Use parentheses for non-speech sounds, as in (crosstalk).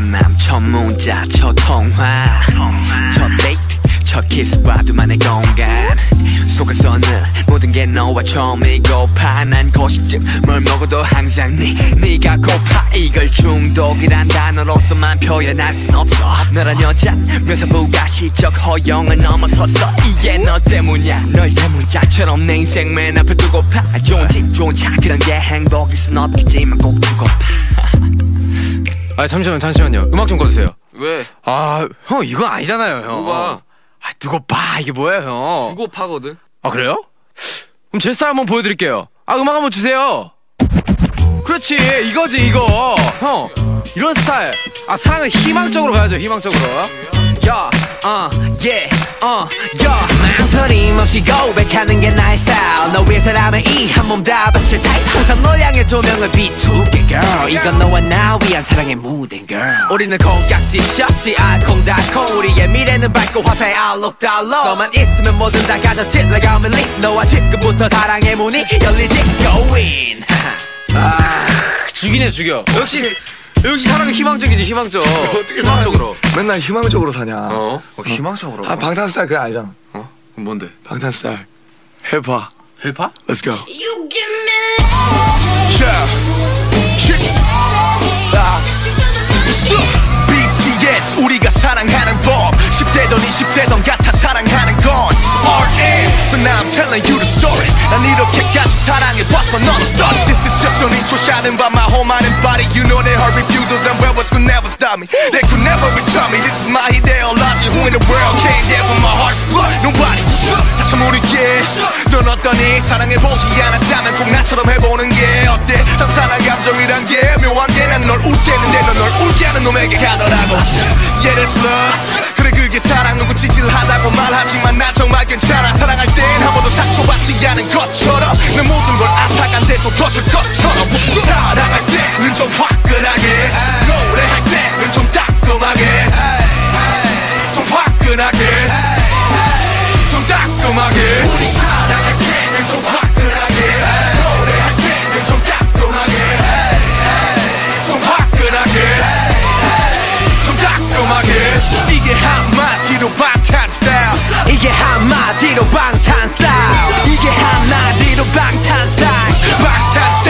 만남 첫 문자 첫 통화. 첫 데이트 첫 키스와 둘만의 공간. 속에서는 모든 게 너와 처음이고파 난 거식증 뭘 먹어도 항상 네 네가 고파. 이걸 중독이란 단어로서만 표현할 순 없어. 너란 여잔 묘사불가 시적 허용을 넘어섰어. 이게 너 때문이야. 널 대문자처럼 내 인생 맨 앞에 두고파. 좋은 집 좋은 차. 그런 게 행복일 순 없겠지만 꼭 두고파 아 잠시만 잠시만요. 음악 좀 꺼주세요. 왜? 아 형 이건 아니잖아요 형. 누가? 아 두고파 이게 뭐예요 형? 두고 파거든. 아 그래요? 그럼 제 스타일 한번 보여드릴게요. 아 음악 한번 주세요. 그렇지 이거지 이거 형 이런 스타일. 아 사랑은 희망적으로 가야죠 희망적으로. yeah, uh, yeah, uh, yeah. 망설임 없이 고백하는 게 나의 스타일 너 위해서라면 이 한 몸 다 바칠 타입 항상 널 향해 조명을 비추게 girl 이건 너와 나 위한 사랑의 무대 girl 우리는 콩깍지 샵지 알콩달콩 우리의 미래는 밝고 화사해 알록달록 너만 있으면 뭐든 다 가졌지 like I'm in league 너와 지금부터 사랑의 문이 열리지 go in 죽이네 죽여. 역시 역시 사랑은 희망적이지 희망적. (laughs) 어떻게 희망적으로. 맨날 희망적으로 사냐? 어? 어 희망적으로. 아 방탄스타일 그거 알잖아. 어? 그럼 뭔데? 방탄스타일 힙합. 힙합? Let's go. You give me Yeah. Shit. 아. BTS 우리가 사랑하는 법 10대던 20대던 같아 사랑하는 건 RM So now I'm telling you the story 난 이렇게까지 사랑해봤어 넌 어떤 This is just an intro shining by my whole mind and body You know they heard refusals and rebels could never stop me They could never return me This is my ideology Who in the world came there with my heart's blood Nobody 다시 모르게 넌 어떠니? 사랑해보지 않았다면 꼭 나처럼 해보는 게 어때? 참 사랑 감정이란 게 묘한 게 난 널 웃게 했는데 넌널 울게 하는 놈에게 가더라고. that's love 그래 그게 사랑 누구 찌질하다고 말하지만 난 정말 괜찮아. 사랑할 땐 한 번도 상처받지 않은 것처럼 내 모든 걸 앗아간데도 터질 것처럼 사랑할 때는 좀 화끈하게 노래할 때는 좀 따끔하게 좀 화끈하게 좀 따끔하게. 우리 사랑 한마디로 방탄 스타일. 이게 한마디로 방탄 스타일. 방탄 스타일.